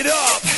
it up.